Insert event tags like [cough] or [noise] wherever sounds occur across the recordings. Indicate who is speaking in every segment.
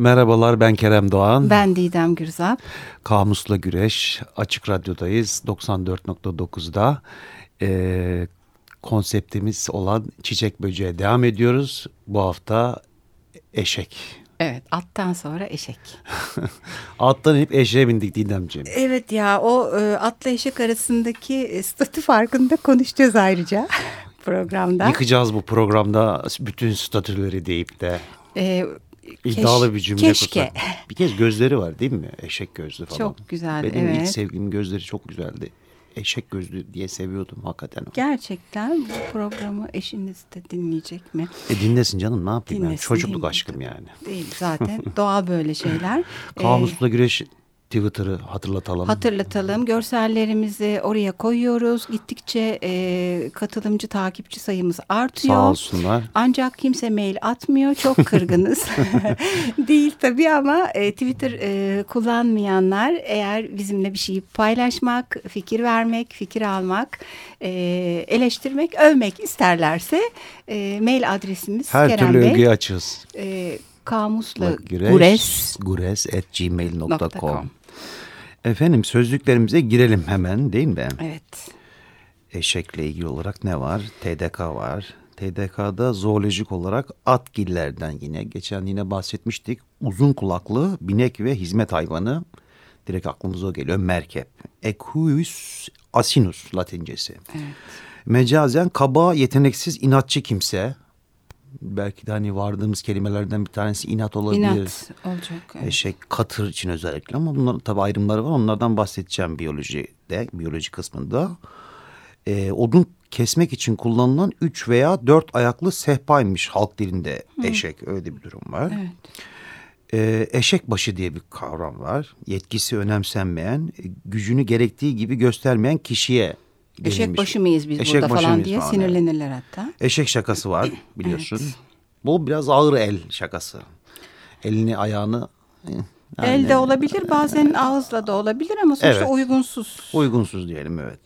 Speaker 1: Merhabalar ben Kerem Doğan.
Speaker 2: Ben Didem Gürzap.
Speaker 1: Kamusla Güreş Açık Radyo'dayız 94.9'da. Ee, konseptimiz olan çiçek böceğe devam ediyoruz. Bu hafta eşek.
Speaker 2: Evet attan sonra eşek. [laughs]
Speaker 1: Attan inip eşeğe bindik Didemciğim.
Speaker 2: Evet ya o e, atla eşek arasındaki e, statü farkında konuşacağız ayrıca [laughs] programda.
Speaker 1: Yıkacağız bu programda bütün statüleri deyip de.
Speaker 2: Ee,
Speaker 1: İddialı
Speaker 2: keş,
Speaker 1: bir cümle
Speaker 2: keşke.
Speaker 1: kursak. Bir kez gözleri var değil mi? Eşek gözlü falan.
Speaker 2: Çok güzel,
Speaker 1: Benim
Speaker 2: evet.
Speaker 1: ilk sevgilim gözleri çok güzeldi. Eşek gözlü diye seviyordum hakikaten.
Speaker 2: Gerçekten bu programı eşiniz de dinleyecek mi?
Speaker 1: E dinlesin canım ne yapayım?
Speaker 2: Dinlesin,
Speaker 1: Çocukluk
Speaker 2: dinlesin.
Speaker 1: aşkım yani.
Speaker 2: Değil zaten doğal böyle şeyler. [laughs] Ee,
Speaker 1: Kamusla Güreş Twitter'ı hatırlatalım.
Speaker 2: Hatırlatalım. Görsellerimizi oraya koyuyoruz. Gittikçe e, katılımcı takipçi sayımız artıyor.
Speaker 1: Sağ olsunlar.
Speaker 2: Ancak kimse mail atmıyor. Çok kırgınız. [laughs] [laughs] Değil tabii ama e, Twitter e, kullanmayanlar eğer bizimle bir şeyi paylaşmak, fikir vermek, fikir almak, e, eleştirmek, övmek isterlerse e, mail adresimiz
Speaker 1: Her
Speaker 2: Kerem
Speaker 1: türlü
Speaker 2: Bey.
Speaker 1: övgüyü açığız.
Speaker 2: E, kamusla gures.
Speaker 1: gures at gmail.com. Efendim sözlüklerimize girelim hemen değil mi?
Speaker 2: Evet.
Speaker 1: Eşekle ilgili olarak ne var? TDK var. TDK'da zoolojik olarak atgillerden yine geçen yine bahsetmiştik. Uzun kulaklı binek ve hizmet hayvanı direkt aklımıza o geliyor. Merkep. Equus asinus latincesi.
Speaker 2: Evet.
Speaker 1: Mecazen kaba, yeteneksiz, inatçı kimse. Belki de hani vardığımız kelimelerden bir tanesi inat olabilir.
Speaker 2: İnat olacak. evet.
Speaker 1: Eşek, katır için özellikle ama bunların tabii ayrımları var. Onlardan bahsedeceğim biyolojide, biyoloji kısmında. Ee, odun kesmek için kullanılan üç veya dört ayaklı sehpaymış halk dilinde eşek. Öyle bir durum var.
Speaker 2: Evet.
Speaker 1: Ee, eşek başı diye bir kavram var. Yetkisi önemsenmeyen, e, gücünü gerektiği gibi göstermeyen kişiye
Speaker 2: Eşek
Speaker 1: denilmiş.
Speaker 2: başı mıyız biz
Speaker 1: Eşek
Speaker 2: burada falan diye
Speaker 1: falan, evet.
Speaker 2: sinirlenirler hatta.
Speaker 1: Eşek şakası var biliyorsun. Bu biraz ağır el şakası. Elini ayağını eh, yani
Speaker 2: Elde olabilir bazen ağızla da olabilir ama sonuçta
Speaker 1: Evet.
Speaker 2: uygunsuz.
Speaker 1: uygunsuz diyelim evet.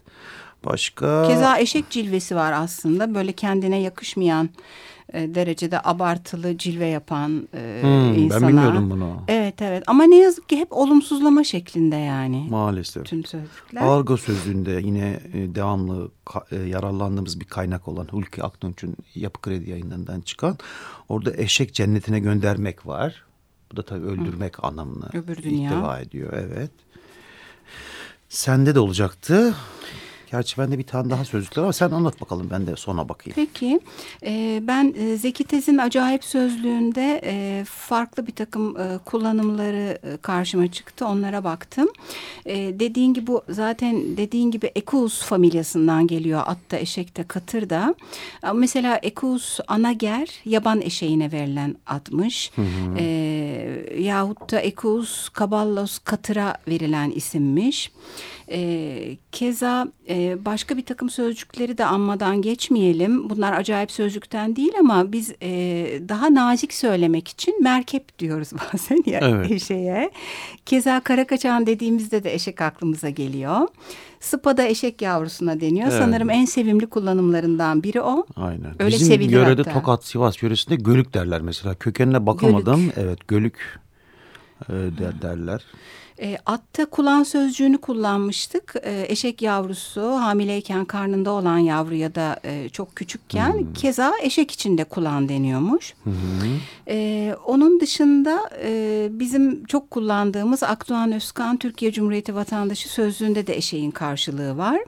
Speaker 1: Başka
Speaker 2: Keza eşek cilvesi var aslında böyle kendine yakışmayan e, derecede abartılı cilve yapan e,
Speaker 1: Hmm,
Speaker 2: insana.
Speaker 1: ben bilmiyordum bunu.
Speaker 2: Evet evet ama ne yazık ki hep olumsuzlama şeklinde yani.
Speaker 1: maalesef.
Speaker 2: Tüm sözcükler.
Speaker 1: Argo sözlüğünde yine e, devamlı e, yararlandığımız bir kaynak olan Hulki Aktunç'un Yapı Kredi yayınlarından çıkan orada eşek cennetine göndermek var. Bu da tabii öldürmek anlamını
Speaker 2: Öbür dünya.
Speaker 1: ihtiva ediyor. Evet. Sende de olacaktı. Gerçi bende bir tane daha sözlükler var. Sen anlat bakalım ben de sona bakayım.
Speaker 2: Peki e, ben Zeki Tez'in acayip sözlüğünde e, farklı bir takım e, kullanımları e, karşıma çıktı. Onlara baktım. E, dediğin gibi bu zaten dediğin gibi Equus familyasından geliyor. Atta, eşekte, katırda. Ama Mesela Equus anager yaban eşeğine verilen admış. E, yahut da Equus kaballos katıra verilen isimmiş. E, keza e, başka bir takım sözcükleri de anmadan geçmeyelim. Bunlar acayip sözcükten değil ama biz e, daha nazik söylemek için merkep diyoruz [laughs] bazen ya
Speaker 1: Evet.
Speaker 2: eşeğe. Keza karakaçan dediğimizde de eşek aklımıza geliyor. Sıpa da eşek yavrusuna deniyor.
Speaker 1: Evet.
Speaker 2: Sanırım en sevimli kullanımlarından biri o.
Speaker 1: Aynen.
Speaker 2: Öyle
Speaker 1: Bizim yörede
Speaker 2: hatta.
Speaker 1: Tokat, Sivas yöresinde gölük derler mesela. Kökenine bakamadım. Evet gölük e, der, derler.
Speaker 2: E, atta kulağın sözcüğünü kullanmıştık. E, eşek yavrusu hamileyken karnında olan yavru ya da e, çok küçükken keza eşek için de kulağın deniyormuş. E, onun dışında e, bizim çok kullandığımız Akdoğan Özkan Türkiye Cumhuriyeti vatandaşı sözlüğünde de eşeğin karşılığı var.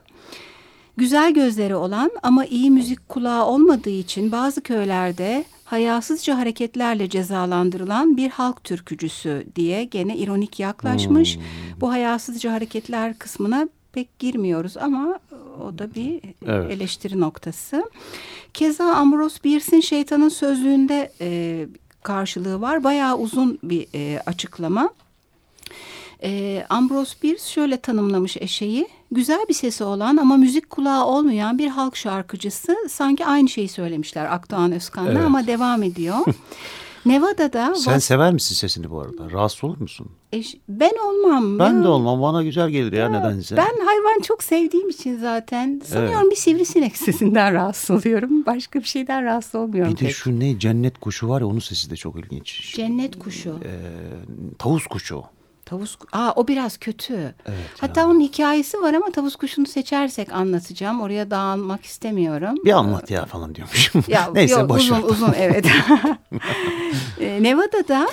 Speaker 2: Güzel gözleri olan ama iyi müzik kulağı olmadığı için bazı köylerde hayasızca hareketlerle cezalandırılan bir halk türkücüsü diye gene ironik yaklaşmış. Bu hayasızca hareketler kısmına pek girmiyoruz ama o da bir
Speaker 1: Evet.
Speaker 2: eleştiri noktası. Keza Ambrose Bierce'in şeytanın sözlüğünde e, karşılığı var. Bayağı uzun bir e, açıklama. E, Ambrose Bierce şöyle tanımlamış eşeği. Güzel bir sesi olan ama müzik kulağı olmayan bir halk şarkıcısı. Sanki aynı şeyi söylemişler Akdoğan Özkan'la
Speaker 1: Evet.
Speaker 2: ama devam ediyor. [laughs] Nevada'da...
Speaker 1: Sen sever misin sesini bu arada? Rahatsız olur musun?
Speaker 2: Eş, ben olmam.
Speaker 1: Ben ya. de olmam. Bana güzel gelir ya, ya nedense.
Speaker 2: Ben hayvan çok sevdiğim için zaten sanıyorum evet. bir sivrisinek [laughs] sesinden rahatsız oluyorum. Başka bir şeyden rahatsız olmuyorum.
Speaker 1: Bir de şu ne cennet kuşu var ya onun sesi de çok ilginç.
Speaker 2: Cennet kuşu. Ee,
Speaker 1: tavus kuşu.
Speaker 2: Tavus, aa o biraz kötü.
Speaker 1: Evet,
Speaker 2: Hatta ya. onun hikayesi var ama tavus kuşunu seçersek anlatacağım. Oraya dağılmak istemiyorum.
Speaker 1: Bir anlat ya falan diyormuşum. Ya, [laughs] Neyse yok, boş
Speaker 2: uzun ver. uzun evet. [laughs] [laughs] e, Nevada'da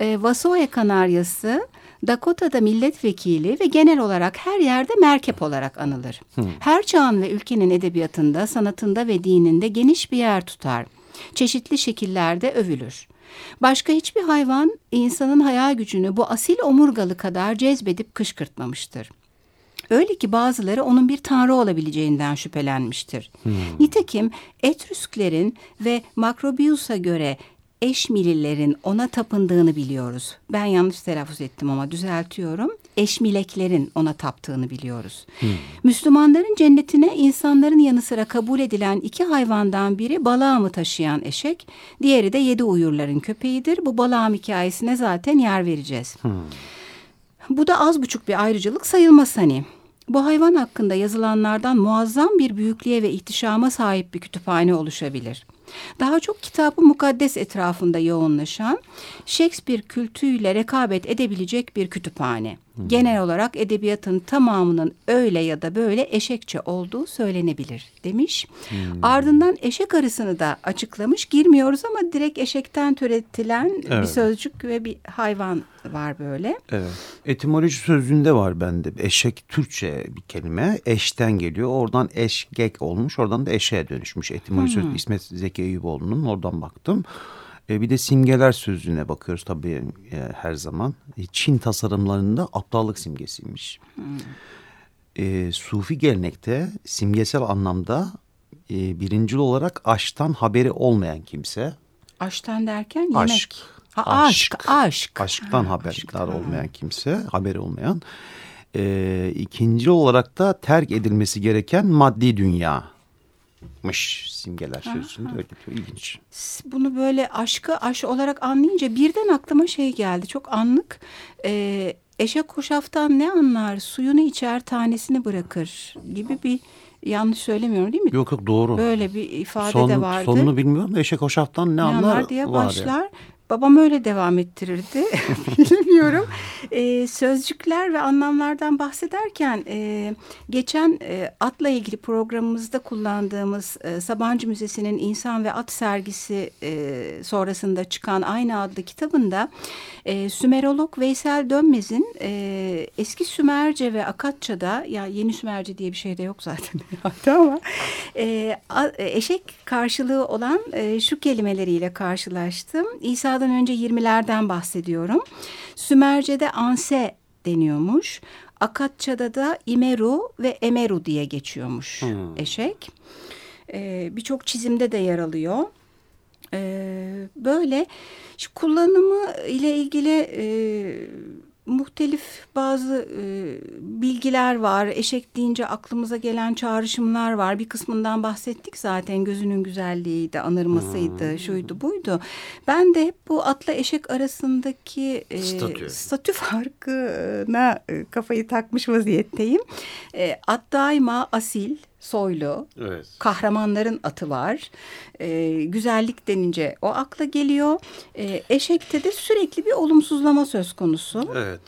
Speaker 2: e, Vasoya Kanaryası Dakota'da milletvekili ve genel olarak her yerde merkep olarak anılır. Hmm. Her çağın ve ülkenin edebiyatında, sanatında ve dininde geniş bir yer tutar. Çeşitli şekillerde övülür. Başka hiçbir hayvan insanın hayal gücünü bu asil omurgalı kadar cezbedip kışkırtmamıştır. Öyle ki bazıları onun bir tanrı olabileceğinden şüphelenmiştir. Hmm. Nitekim Etrüsklerin ve Makrobius'a göre Eşmililerin ona tapındığını biliyoruz. Ben yanlış telaffuz ettim ama düzeltiyorum. Eşmileklerin ona taptığını biliyoruz. Hmm. Müslümanların cennetine insanların yanı sıra kabul edilen iki hayvandan biri balağımı taşıyan eşek, diğeri de yedi uyurların köpeğidir. Bu balağım hikayesine zaten yer vereceğiz. Hmm. Bu da az buçuk bir ayrıcalık sayılmaz hani. Bu hayvan hakkında yazılanlardan muazzam bir büyüklüğe ve ihtişama sahip bir kütüphane oluşabilir. Daha çok kitabı mukaddes etrafında yoğunlaşan Shakespeare kültüyle rekabet edebilecek bir kütüphane. Genel olarak edebiyatın tamamının öyle ya da böyle eşekçe olduğu söylenebilir demiş. Hmm. Ardından eşek arısını da açıklamış. Girmiyoruz ama direkt eşekten türetilen evet. bir sözcük ve bir hayvan var böyle.
Speaker 1: Evet. Etimoloji sözlüğünde var bende. Eşek Türkçe bir kelime. Eşten geliyor. Oradan eşgek olmuş. Oradan da eşeğe dönüşmüş. Etimoloji sözlüğü İsmet Zeki Eyüboğlu'nun oradan baktım. E, bir de simgeler sözlüğüne bakıyoruz tabii e, her zaman. E, Çin tasarımlarında aptallık simgesiymiş. Hmm. E, Sufi gelenekte simgesel anlamda e, birincil olarak aşktan haberi olmayan kimse.
Speaker 2: Aşktan derken yemek.
Speaker 1: Aşk.
Speaker 2: Ha, aşk, aşk. Aşk.
Speaker 1: Aşktan ha, haberdar aşktan. olmayan kimse, haberi olmayan. E, ikinci olarak da terk edilmesi gereken maddi dünya mış simgeler sözünde öyle diyor. İlginç.
Speaker 2: Bunu böyle aşkı aş olarak anlayınca birden aklıma şey geldi. Çok anlık. E, eşek koşaftan ne anlar? Suyunu içer tanesini bırakır gibi bir yanlış söylemiyorum değil mi?
Speaker 1: Yok yok doğru.
Speaker 2: Böyle bir ifade Son, de vardı.
Speaker 1: Sonunu bilmiyorum da eşek hoşaftan ne, ne anlar, anlar
Speaker 2: diye başlar. Ya. Babam öyle devam ettirirdi. [laughs] Bilmiyorum. E, sözcükler ve anlamlardan bahsederken e, geçen e, atla ilgili programımızda kullandığımız e, Sabancı Müzesi'nin İnsan ve At sergisi e, sonrasında çıkan aynı adlı kitabında e, Sümerolog Veysel Dönmez'in e, eski Sümerce ve Akatça'da ya yeni Sümerce diye bir şey de yok zaten [laughs] ama e, eşek karşılığı olan e, şu kelimeleriyle karşılaştım. İsa'dan önce 20'lerden bahsediyorum. Sümerce'de anse deniyormuş. Akatça'da da İmeru ve Emeru diye geçiyormuş hmm. eşek. Ee, Birçok çizimde de yer alıyor. Ee, böyle kullanımı ile ilgili e, muhtelif bazı e, bilgiler var. Eşek deyince aklımıza gelen çağrışımlar var. Bir kısmından bahsettik zaten. Gözünün güzelliği de anırmasıydı, hmm. şuydu buydu. Ben de hep bu atla eşek arasındaki e, statü. statü farkına e, kafayı takmış vaziyetteyim. E, at daima asil, soylu, evet. kahramanların atı var. E, güzellik denince o akla geliyor. E, eşekte de sürekli bir olumsuzlama söz konusu.
Speaker 1: Evet.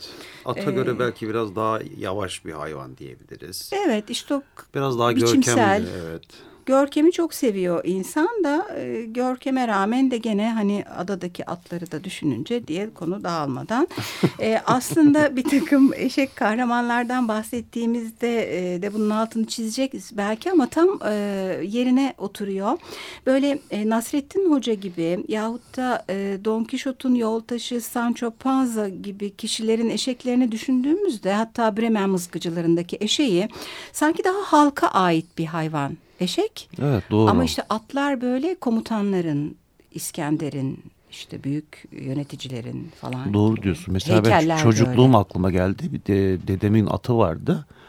Speaker 1: Ata ee, göre belki biraz daha yavaş bir hayvan diyebiliriz.
Speaker 2: Evet işte o
Speaker 1: biraz daha biçimsel. görkemli. Evet
Speaker 2: görkemi çok seviyor insan da e, görkeme rağmen de gene hani adadaki atları da düşününce diye konu dağılmadan e, aslında [laughs] bir takım eşek kahramanlardan bahsettiğimizde e, de bunun altını çizeceğiz belki ama tam e, yerine oturuyor. Böyle e, Nasrettin Hoca gibi yahut da e, Don Quixote'un yoltaşı Sancho Panza gibi kişilerin eşeklerini düşündüğümüzde hatta Bremen mızgıcılarındaki eşeği sanki daha halka ait bir hayvan eşek.
Speaker 1: Evet doğru.
Speaker 2: Ama işte atlar böyle komutanların, İskender'in, işte büyük yöneticilerin falan.
Speaker 1: Doğru diyorsun. Mesela ben çocukluğum öyle. aklıma geldi. Bir de dedemin atı vardı. e,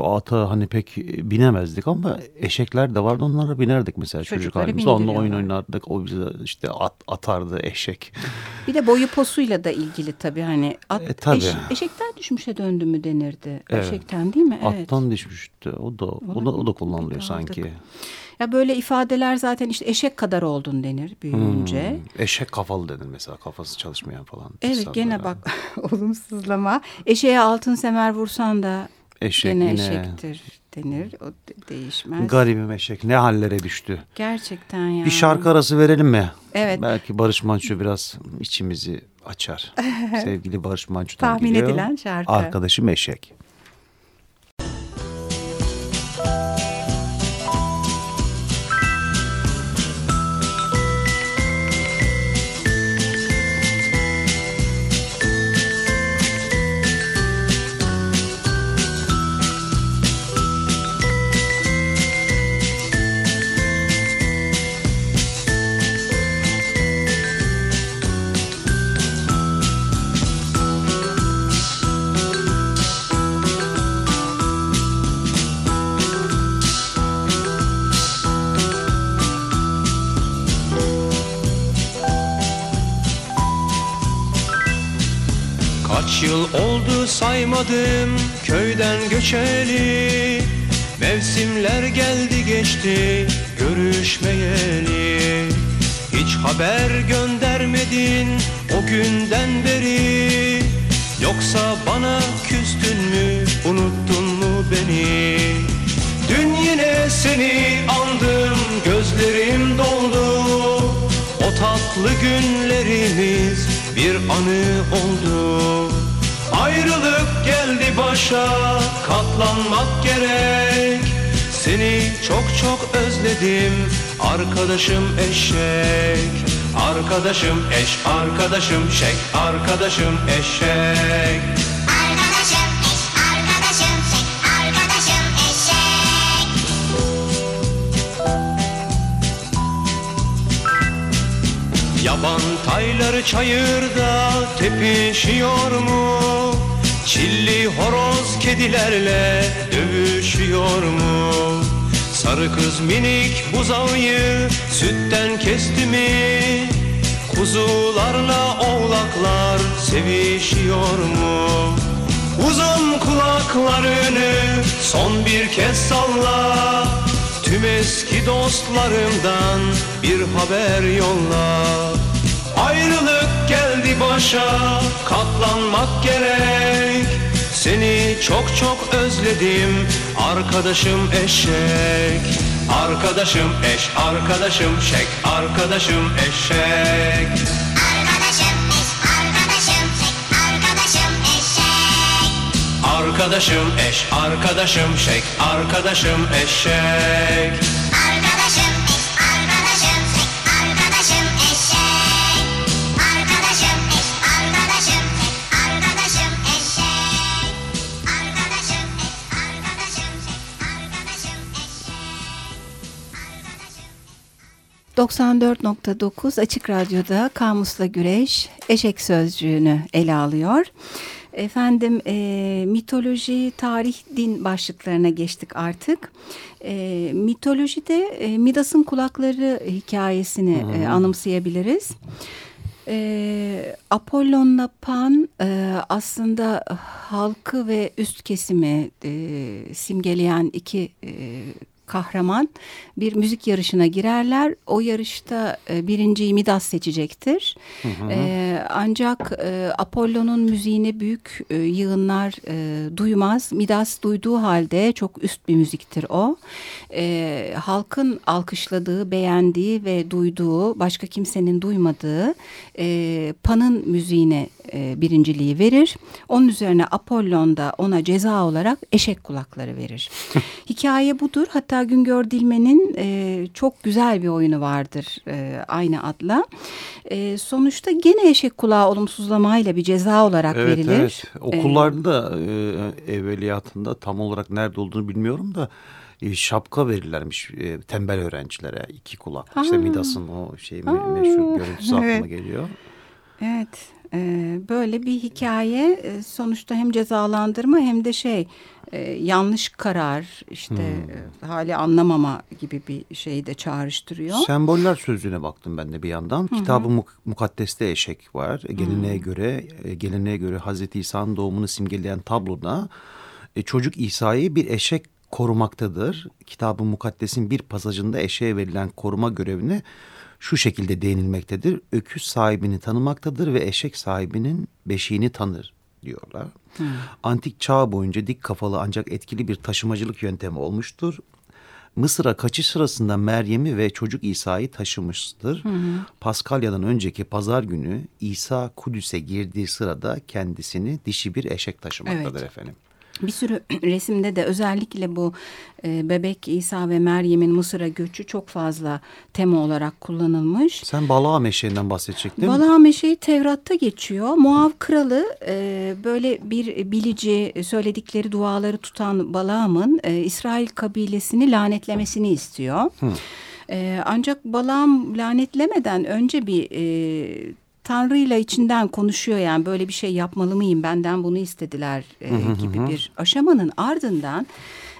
Speaker 1: ata hani pek binemezdik ama eşekler de vardı onlara binerdik mesela çocuk
Speaker 2: Çocukları
Speaker 1: halimizde. Onunla oyun oynardık. O bize işte at, atardı eşek.
Speaker 2: Bir de boyu posuyla da ilgili tabii hani at,
Speaker 1: E, tabii.
Speaker 2: eş- eşekten düşmüşe döndü mü denirdi.
Speaker 1: Evet.
Speaker 2: Eşekten değil mi? Evet.
Speaker 1: Attan düşmüştü. O da o da, o da kullanılıyor sanki.
Speaker 2: Ya böyle ifadeler zaten işte eşek kadar oldun denir büyüyünce.
Speaker 1: Hmm, Eşek kafalı denir mesela kafası çalışmayan falan.
Speaker 2: Evet gene bak [laughs] olumsuzlama. Eşeğe altın semer vursan da
Speaker 1: Eşek
Speaker 2: gene
Speaker 1: yine
Speaker 2: eşektir denir. O de- değişmez.
Speaker 1: garibim eşek ne hallere düştü.
Speaker 2: Gerçekten ya.
Speaker 1: Bir şarkı arası verelim mi?
Speaker 2: Evet.
Speaker 1: Belki Barış Manço biraz içimizi açar. [laughs] Sevgili Barış Manço'dan
Speaker 2: Tahmin
Speaker 1: geliyor.
Speaker 2: edilen şarkı.
Speaker 1: Arkadaşım eşek.
Speaker 3: Yıl oldu saymadım köyden göçeli. Mevsimler geldi geçti görüşmeyeli. Hiç haber göndermedin o günden beri. Yoksa bana küstün mü unuttun mu beni? Dün yine seni andım gözlerim doldu. O tatlı günlerimiz bir anı oldu Ayrılık geldi başa katlanmak gerek. Seni çok çok özledim arkadaşım eşek. Arkadaşım eş, arkadaşım şek, arkadaşım eşek Yaban tayları çayırda tepişiyor mu? Çilli horoz kedilerle dövüşüyor mu? Sarı kız minik buzağıyı sütten kesti mi? Kuzularla oğlaklar sevişiyor mu? Uzun kulaklarını son bir kez salla Tüm eski dostlarımdan bir haber yolla Ayrılık geldi başa katlanmak gerek. Seni çok çok özledim
Speaker 4: arkadaşım eşek. Arkadaşım eş, arkadaşım şek, arkadaşım eşek. Arkadaşım eş, arkadaşım şek, arkadaşım eşek.
Speaker 2: 94.9 Açık Radyo'da Kamusla Güreş Eşek Sözcüğü'nü ele alıyor. Efendim e, mitoloji, tarih, din başlıklarına geçtik artık. E, mitolojide e, Midas'ın kulakları hikayesini e, anımsayabiliriz. E, Apollon'la Pan e, aslında halkı ve üst kesimi e, simgeleyen iki e, kahraman bir müzik yarışına girerler. O yarışta e, birinciyi Midas seçecektir. E, ancak e, Apollon'un müziğini büyük e, yığınlar e, duymaz. Midas duyduğu halde çok üst bir müziktir o. E, halkın alkışladığı, beğendiği ve duyduğu, başka kimsenin duymadığı e, Pan'ın müziğine e, birinciliği verir. Onun üzerine Apollon da ona ceza olarak eşek kulakları verir. [laughs] Hikaye budur. Hatta Güngör Dilmen'in e, çok güzel bir oyunu vardır e, aynı adla. E, sonuçta gene eşek kulağı olumsuzlamayla bir ceza olarak
Speaker 1: Evet
Speaker 2: verilir.
Speaker 1: evet. Okullarda e, evveliyatında tam olarak nerede olduğunu bilmiyorum da e, şapka verirlermiş e, tembel öğrencilere iki kulak. İşte Midas'ın o şey me- meşhur görüntüsü [laughs] aklıma geliyor.
Speaker 2: Evet. E, böyle bir hikaye e, sonuçta hem cezalandırma hem de şey e, yanlış karar işte e, hali anlamama gibi bir şeyi de çağrıştırıyor.
Speaker 1: Semboller sözlüğüne baktım ben de bir yandan. Kitabı Muk- Mukaddes'te eşek var. Geleneğe göre e, geleneğe göre Hazreti İsa'nın doğumunu simgeleyen tabloda çocuk İsa'yı bir eşek korumaktadır. Kitabı Mukaddes'in bir pasajında eşeğe verilen koruma görevine şu şekilde değinilmektedir. Öküz sahibini tanımaktadır ve eşek sahibinin beşiğini tanır diyorlar. Antik çağ boyunca dik kafalı ancak etkili bir taşımacılık yöntemi olmuştur. Mısır'a kaçış sırasında Meryem'i ve çocuk İsa'yı taşımıştır. Paskalya'dan önceki pazar günü İsa Kudüs'e girdiği sırada kendisini dişi bir eşek taşımaktadır
Speaker 2: Evet.
Speaker 1: efendim.
Speaker 2: Bir sürü [clears throat] resimde de özellikle bu e, bebek İsa ve Meryem'in Mısır'a göçü çok fazla tema olarak kullanılmış.
Speaker 1: Sen Balaam eşeğinden bahsedecektin.
Speaker 2: Balaam eşeği Tevrat'ta geçiyor. Muav kralı e, böyle bir bilici söyledikleri duaları tutan Balaam'ın e, İsrail kabilesini lanetlemesini istiyor. E, ancak Balaam lanetlemeden önce bir e, Tanrı'yla içinden konuşuyor yani böyle bir şey yapmalı mıyım benden bunu istediler e, gibi bir aşamanın ardından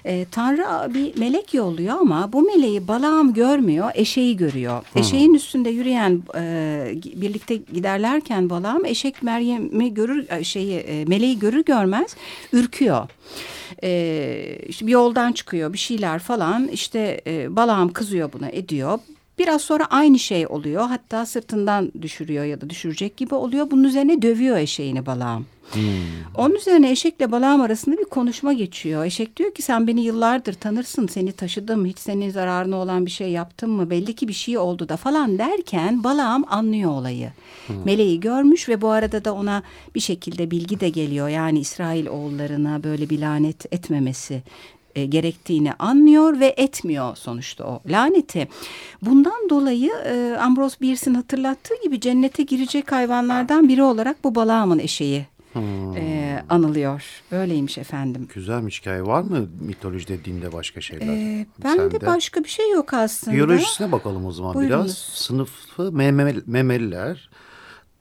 Speaker 2: e, Tanrı bir melek yolluyor ama bu meleği Balaam görmüyor eşeği görüyor. Eşeğin üstünde yürüyen e, birlikte giderlerken Balaam eşek Meryem'i görür e, şeyi e, meleği görür görmez ürküyor. E, işte bir yoldan çıkıyor bir şeyler falan işte e, Balaam kızıyor buna ediyor. Biraz sonra aynı şey oluyor. Hatta sırtından düşürüyor ya da düşürecek gibi oluyor. Bunun üzerine dövüyor eşeğini Balaam. Onun üzerine eşekle Balaam arasında bir konuşma geçiyor. Eşek diyor ki sen beni yıllardır tanırsın. Seni taşıdım. Hiç senin zararına olan bir şey yaptım mı? Belli ki bir şey oldu da falan derken Balaam anlıyor olayı. Meleği görmüş ve bu arada da ona bir şekilde bilgi de geliyor. Yani İsrail oğullarına böyle bir lanet etmemesi e, gerektiğini anlıyor ve etmiyor sonuçta o laneti. Bundan dolayı e, Ambrose Bierce'in hatırlattığı gibi cennete girecek hayvanlardan biri olarak bu Balaam'ın eşeği e, anılıyor. Böyleymiş efendim.
Speaker 1: Güzelmiş hikaye. Var mı mitolojide, dinde başka şeyler?
Speaker 2: E, ben de
Speaker 1: Sende?
Speaker 2: başka bir şey yok aslında.
Speaker 1: Biyolojisine bakalım o zaman
Speaker 2: Buyurunuz.
Speaker 1: biraz. Sınıfı memel, memeliler.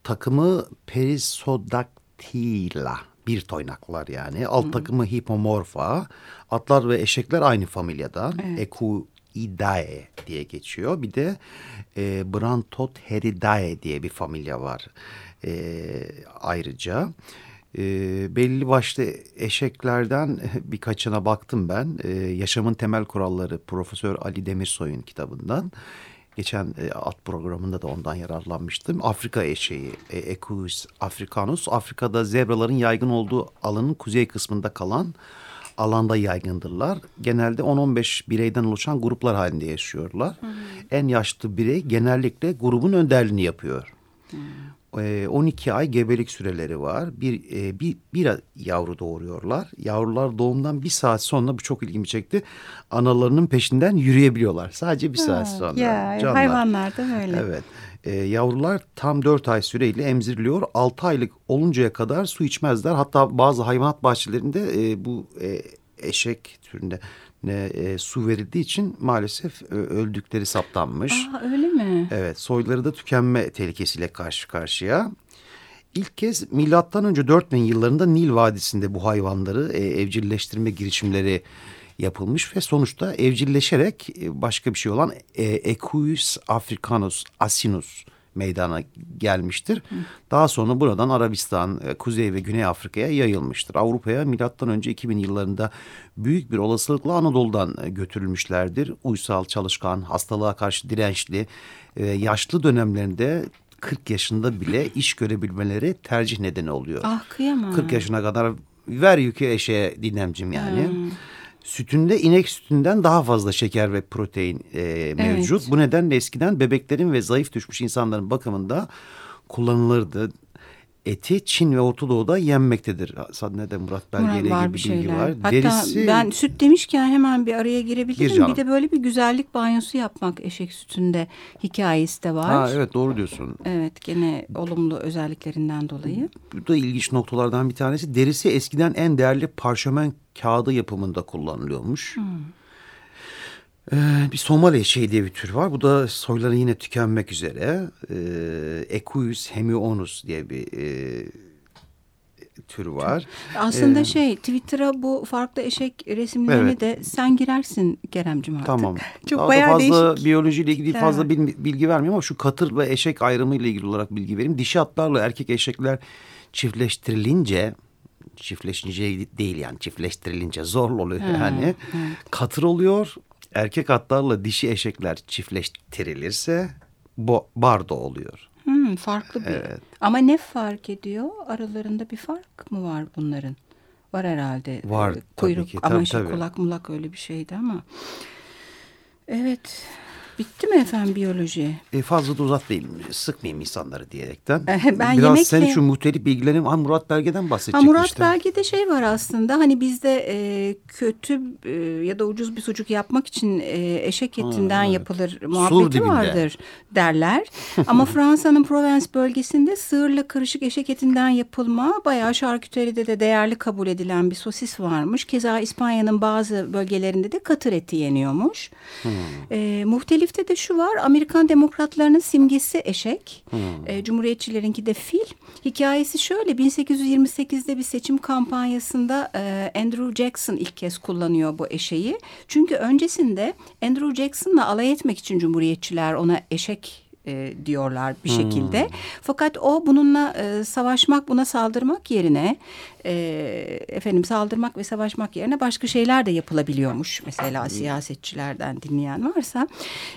Speaker 1: Takımı Perisodaktila. Bir toynaklar yani. Alt takımı Hippomorpha. Atlar ve eşekler aynı familyadan. Equidae diye geçiyor. Bir de e, Brantotheridae diye bir familya var. E, ayrıca e, belli başlı eşeklerden [laughs] birkaçına baktım ben. E, Yaşamın Temel Kuralları Profesör Ali Demirsoy'un kitabından. Geçen e, at programında da ondan yararlanmıştım. Afrika eşeği, e, Equus africanus. Afrika'da zebraların yaygın olduğu alanın kuzey kısmında kalan alanda yaygındırlar. Genelde 10-15 bireyden oluşan gruplar halinde yaşıyorlar. En yaşlı birey genellikle grubun önderliğini yapıyor. E, 12 ay gebelik süreleri var. Bir, bir, bir yavru doğuruyorlar. Yavrular doğumdan bir saat sonra bu çok ilgimi çekti. Analarının peşinden yürüyebiliyorlar. Sadece bir saat sonra.
Speaker 2: Ya
Speaker 1: Canlar.
Speaker 2: hayvanlar da böyle.
Speaker 1: Evet. E, yavrular tam 4 ay süreyle emziriliyor. 6 aylık oluncaya kadar su içmezler. Hatta bazı hayvanat bahçelerinde e, bu e, eşek türünde e, su verildiği için maalesef e, öldükleri saptanmış.
Speaker 2: Aa, öyle mi?
Speaker 1: Evet, soyları da tükenme tehlikesiyle karşı karşıya. İlk kez milattan önce 4000 yıllarında Nil Vadisi'nde bu hayvanları e, evcilleştirme girişimleri yapılmış ve sonuçta evcilleşerek e, başka bir şey olan e, Equus africanus asinus meydana gelmiştir. Daha sonra buradan Arabistan, e, Kuzey ve Güney Afrika'ya yayılmıştır. Avrupa'ya milattan önce 2000 yıllarında büyük bir olasılıkla Anadolu'dan e, götürülmüşlerdir. Uysal, çalışkan, hastalığa karşı dirençli, yaşlı dönemlerinde 40 yaşında bile iş görebilmeleri tercih nedeni oluyor.
Speaker 2: Ah kıyamam.
Speaker 1: 40 yaşına kadar ver yükü eşeğe dinemcim yani. Sütünde inek sütünden daha fazla şeker ve protein e, mevcut. Bu nedenle eskiden bebeklerin ve zayıf düşmüş insanların bakımında kullanılırdı. Eti Çin ve Orta Doğu'da yenmektedir. Sadnede Murat belgeyle gibi
Speaker 2: bir
Speaker 1: bir bilgi
Speaker 2: şeyler.
Speaker 1: var.
Speaker 2: Hatta
Speaker 1: Derisi
Speaker 2: ben süt demişken hemen bir araya girebilirim.
Speaker 1: Gir
Speaker 2: bir de böyle bir güzellik banyosu yapmak eşek sütünde hikayesi de var.
Speaker 1: ha, evet doğru diyorsun.
Speaker 2: Evet gene olumlu özelliklerinden dolayı.
Speaker 1: Bu da ilginç noktalardan bir tanesi. Derisi eskiden en değerli parşömen kağıdı yapımında kullanılıyormuş. Ee, bir Somali eşeği diye bir tür var. Bu da soyları yine tükenmek üzere. Ee, Equus hemionus diye bir e, tür var.
Speaker 2: Aslında
Speaker 1: Ee,
Speaker 2: şey Twitter'a bu farklı eşek resimlerini
Speaker 1: Evet.
Speaker 2: de sen girersin Keremcim artık.
Speaker 1: Tamam. [laughs]
Speaker 2: Çok
Speaker 1: Daha da
Speaker 2: bayağı
Speaker 1: fazla
Speaker 2: değişik.
Speaker 1: biyolojiyle ilgili
Speaker 2: şeyler
Speaker 1: fazla bilgi vermiyorum ama şu katır ve eşek ayrımı ile ilgili olarak bilgi vereyim. Dişi atlarla erkek eşekler çiftleştirilince çiftleşince değil yani çiftleştirilince zorlu oluyor yani. Katır oluyor. Erkek atlarla dişi eşekler çiftleştirilirse bo bardo oluyor.
Speaker 2: Hmm, farklı bir. Ama ne fark ediyor? Aralarında bir fark mı var bunların? Var herhalde.
Speaker 1: Var
Speaker 2: Ee,
Speaker 1: tabii
Speaker 2: Kuyruk
Speaker 1: ki,
Speaker 2: ama
Speaker 1: tabii,
Speaker 2: şey,
Speaker 1: tabii.
Speaker 2: kulak mulak öyle bir şeydi ama. Evet. Bitti mi efendim biyoloji?
Speaker 1: E fazla da uzatmayayım, sıkmayayım insanları diyerekten.
Speaker 2: Ben
Speaker 1: Biraz
Speaker 2: yemekle-
Speaker 1: senin şu muhtelif bilgilerin ha, Murat Belge'den
Speaker 2: Ha,
Speaker 1: bahsedecektim
Speaker 2: Murat
Speaker 1: işte.
Speaker 2: Belge'de şey var aslında hani bizde e, kötü e, ya da ucuz bir sucuk yapmak için e, eşek etinden yapılır muhabbeti vardır derler. [laughs] Ama Fransa'nın Provence bölgesinde sığırla karışık eşek etinden yapılma bayağı şarküteride de değerli kabul edilen bir sosis varmış. Keza İspanya'nın bazı bölgelerinde de katır eti yeniyormuş. E, muhtelifte de şu var Amerikan demokratlarının simgesi eşek. E, Cumhuriyetçilerinki de fil. Hikayesi şöyle 1828'de bir seçim kampanyasında e, Andrew Jackson ilk kez kullanıyor bu eşeği. Çünkü öncesinde Andrew Jackson'la alay etmek için Cumhuriyetçiler ona eşek e, diyorlar bir şekilde. Fakat o bununla e, savaşmak, buna saldırmak yerine e, efendim saldırmak ve savaşmak yerine başka şeyler de yapılabiliyormuş. Mesela siyasetçilerden dinleyen varsa.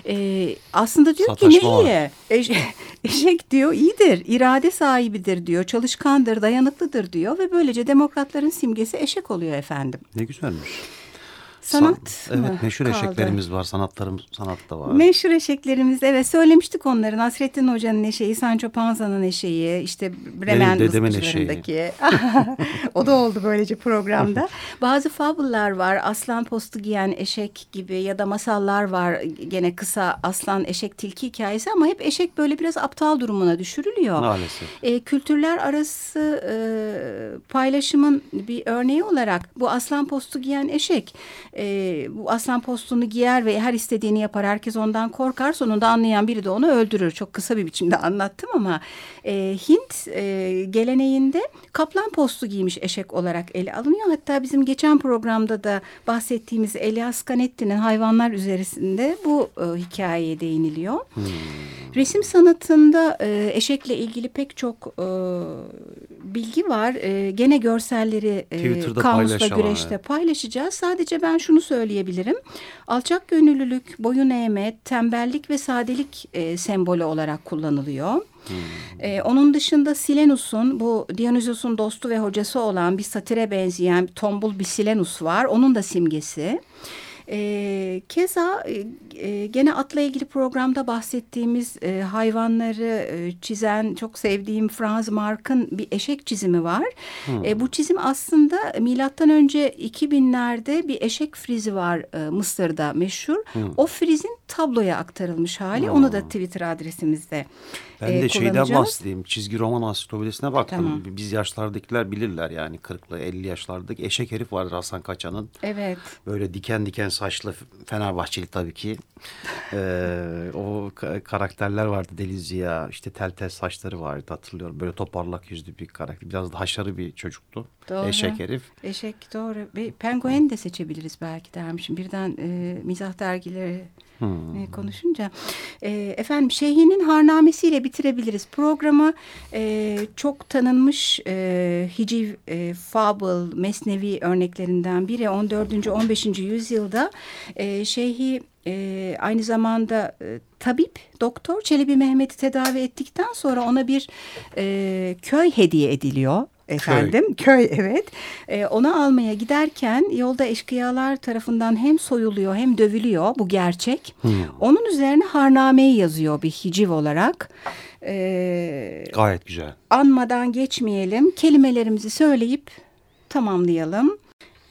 Speaker 2: E, aslında diyor ki ne
Speaker 1: Sataşma
Speaker 2: iyi. Eş- [laughs] eşek diyor iyidir, irade sahibidir diyor, çalışkandır, dayanıklıdır diyor ve böylece demokratların simgesi eşek oluyor efendim.
Speaker 1: Ne güzelmiş.
Speaker 2: Sanat
Speaker 1: San- Evet meşhur
Speaker 2: kaldı?
Speaker 1: eşeklerimiz var. Sanatlarımız sanat da var.
Speaker 2: Meşhur eşeklerimiz evet söylemiştik onları. Nasrettin Hoca'nın eşeği, Sancho Panza'nın eşeği, işte Bremen buzluclarındaki. [laughs] o da oldu böylece programda. Bazı fabullar var. Aslan postu giyen eşek gibi ya da masallar var. Gene kısa aslan eşek tilki hikayesi ama hep eşek böyle biraz aptal durumuna düşürülüyor.
Speaker 1: Maalesef.
Speaker 2: E, kültürler arası e, paylaşımın bir örneği olarak bu aslan postu giyen eşek e, bu aslan postunu giyer ve her istediğini yapar. Herkes ondan korkar. Sonunda anlayan biri de onu öldürür. Çok kısa bir biçimde [laughs] anlattım ama e, Hint e, geleneğinde kaplan postu giymiş eşek olarak ele alınıyor. Hatta bizim geçen programda da bahsettiğimiz Elias Canetti'nin hayvanlar üzerinde bu e, hikayeye değiniliyor. Resim sanatında e, eşekle ilgili pek çok e, bilgi var. E, gene görselleri e,
Speaker 1: Twitter'da
Speaker 2: kamusla güreşte
Speaker 1: evet.
Speaker 2: paylaşacağız. Sadece ben şunu söyleyebilirim. Alçak gönüllülük, boyun eğme, tembellik ve sadelik e, sembolü olarak kullanılıyor. E, onun dışında Silenus'un bu Dionysos'un dostu ve hocası olan bir satire benzeyen tombul bir Silenus var. Onun da simgesi. E, keza e, gene atla ilgili programda bahsettiğimiz e, hayvanları e, çizen çok sevdiğim Franz Mark'ın bir eşek çizimi var. E, bu çizim aslında milattan önce 2000'lerde bir eşek frizi var e, Mısır'da meşhur. O frizin tabloya aktarılmış hali. Onu da Twitter adresimizde
Speaker 1: Ben
Speaker 2: e,
Speaker 1: de şeyden bahsedeyim. Çizgi roman ansiklopedisine baktım.
Speaker 2: Tamam.
Speaker 1: Biz yaşlardakiler bilirler yani 40'lı 50 yaşlardaki eşek herif vardır Hasan Kaçan'ın.
Speaker 2: Evet.
Speaker 1: Böyle diken diken saçlı Fenerbahçeli tabii ki. [laughs] Ee, o ka- karakterler vardı Deli Ziya. işte tel tel saçları vardı hatırlıyorum. Böyle toparlak yüzlü bir karakter. Biraz da haşarı bir çocuktu.
Speaker 2: Doğru.
Speaker 1: Eşek herif.
Speaker 2: Eşek doğru. Bir penguen de seçebiliriz belki dermişim. Birden e, mizah dergileri e, konuşunca. E, efendim Şeyhi'nin harnamesiyle bitirebiliriz. Programı e, çok tanınmış e, hiciv, e, fable, mesnevi örneklerinden biri. 14. 15. yüzyılda e, Şeyhi e, aynı zamanda e, tabip, doktor Çelebi Mehmet'i tedavi ettikten sonra ona bir e, köy hediye ediliyor. Efendim köy, evet Ee, onu almaya giderken yolda eşkıyalar tarafından hem soyuluyor hem dövülüyor bu gerçek. Onun üzerine harnameyi yazıyor bir hiciv olarak. Ee,
Speaker 1: Gayet güzel.
Speaker 2: anmadan geçmeyelim kelimelerimizi söyleyip tamamlayalım.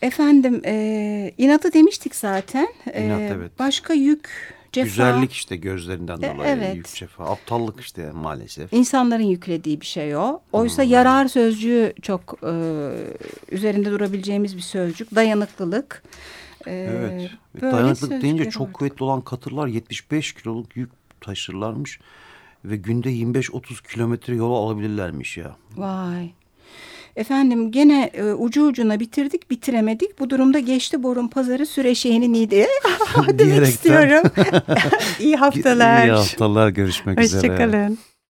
Speaker 2: Efendim e, inatı demiştik zaten. Ee,
Speaker 1: İnat, evet.
Speaker 2: Başka yük, cefa.
Speaker 1: Güzellik işte gözlerinden
Speaker 2: E,
Speaker 1: dolayı.
Speaker 2: evet.
Speaker 1: Yük cefa. Aptallık işte maalesef.
Speaker 2: İnsanların yüklediği bir şey o. Oysa yarar sözcüğü çok e, üzerinde durabileceğimiz bir sözcük. Dayanıklılık. Ee,
Speaker 1: Evet. Ve
Speaker 2: böyle
Speaker 1: Dayanıklık deyince çok kuvvetli olan katırlar 75 kiloluk yük taşırlarmış. Ve günde 25-30 kilometre yol alabilirlermiş ya.
Speaker 2: Vay. Efendim gene e, ucu ucuna bitirdik bitiremedik. Bu durumda geçti borun pazarı süreşeğini neydi? [laughs] Demek istiyorum. [laughs] [laughs] İyi haftalar.
Speaker 1: İyi haftalar görüşmek üzere.
Speaker 2: Hoşçakalın.